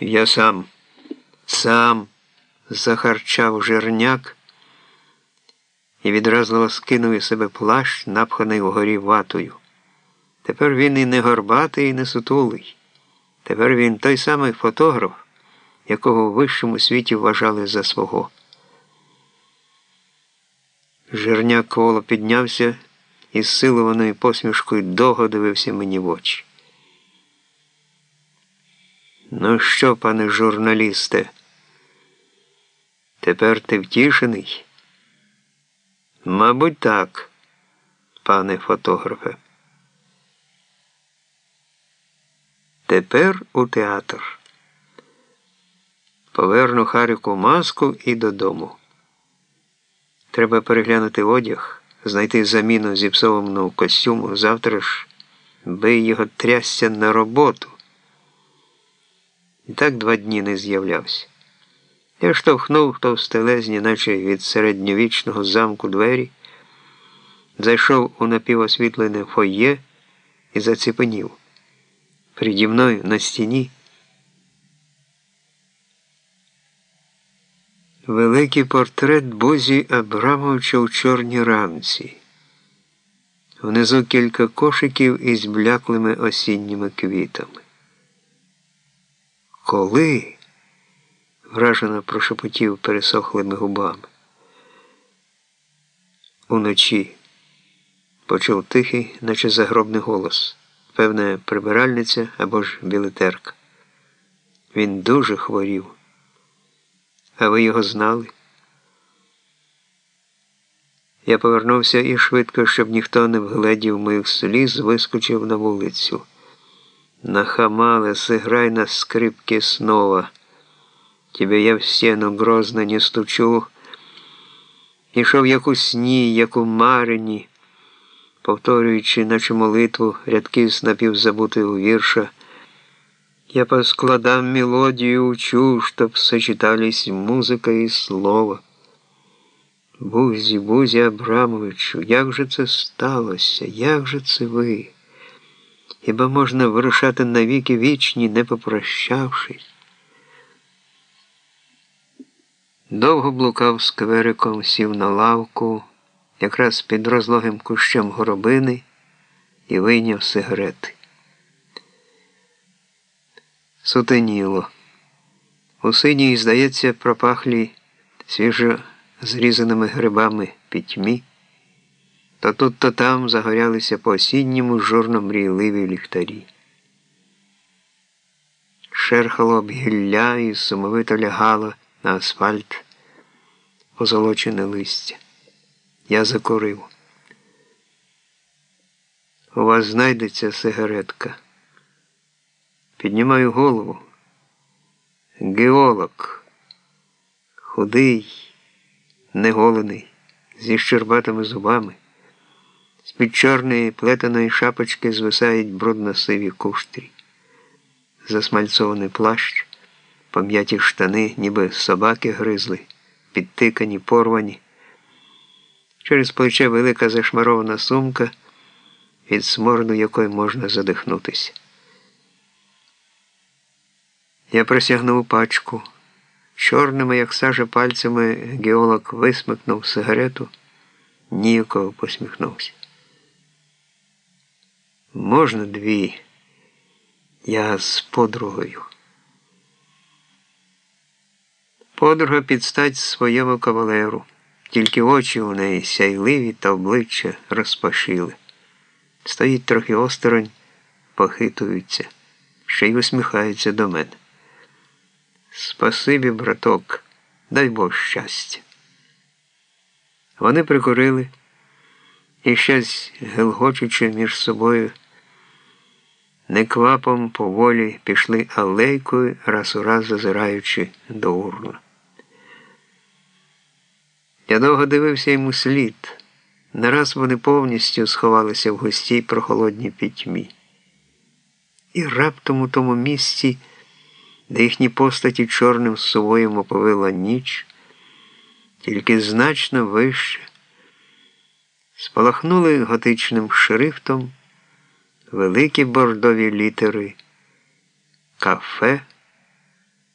Я сам, сам захарчав жерняк і відразливо скинув із себе плащ, напханий вгорі ватою. Тепер він і не горбатий, і не сутулий. Тепер він той самий фотограф, якого в вищому світі вважали за свого. Жерняк коло піднявся і з силованою посмішкою довго дивився мені в очі. Ну що, пане журналісте? Тепер ти втішений? Мабуть, так, пане фотографе. Тепер у театр. Поверну Харіку маску і додому. Треба переглянути одяг, знайти заміну зіпсованого костюму. Завтра ж бий його трясся на роботу. І так два дні не з'являвся. Я штовхнув товстелезні, наче від середньовічного замку двері, зайшов у напівосвітлене фоє і заціпенів. Переді мною на стіні. Великий портрет Бузі Абрамовича у чорній рамці. Внизу кілька кошиків із бляклими осінніми квітами. Коли? вражено прошепотів пересохлими губами. Уночі почув тихий, наче загробний голос, певна прибиральниця або ж білетерка. Він дуже хворів. А ви його знали? Я повернувся і швидко, щоб ніхто не вгледів моїх сліз, вискочив на вулицю. Нахамале, сыграй на скрипке снова. Тебе я в стену грозно не стучу. Ішов як у сні, як у марині, повторюючи, наче молитву, рядки з напівзабутого вірша. Я по складам мелодию учу, чтоб сочетались музика і слово. Бузі, Бузі Абрамовичу, як же це сталося? Як же це ви? Хіба можна вирушати навіки вічні, не попрощавшись? Довго блукав сквериком, сів на лавку, якраз під розлогим кущем горобини і вийняв сигарети. Сутеніло. У синій, здається, пропахлі свіжо зрізаними грибами пітьмі. То тут, то там загорялися по осінньому журно мрійливі ліхтарі. Шерхало об гілля і сумовито лягало на асфальт позолочене листя. Я закурив. У вас знайдеться сигаретка. Піднімаю голову. Геолог, худий, неголений, зі щербатими зубами. З-під чорної плетеної шапочки звисають брудно-сиві куштрі. Засмальцований плащ, пом'яті штани, ніби собаки гризли, підтикані, порвані. Через плече велика зашмарована сумка, від сморду якої можна задихнутися. Я присягнув пачку. Чорними, як сажа пальцями, геолог висмикнув сигарету, ніяково посміхнувся. Можна дві. Я з подругою. Подруга підстать своєму кавалеру, тільки очі у неї сяйливі та обличчя розпашили. Стоїть трохи осторонь, похитуються, ще й усміхаються до мене. Спасибі, браток, дай Бог щастя. Вони прикурили і щось гелгочучи між собою. Неквапом поволі пішли алейкою, раз у раз зазираючи до урну. Я довго дивився йому слід. Нараз вони повністю сховалися в густій прохолодній пітьмі. І раптом у тому місці, де їхні постаті чорним сувоєм оповила ніч, тільки значно вище, спалахнули готичним шрифтом великі бордові літери Кафе.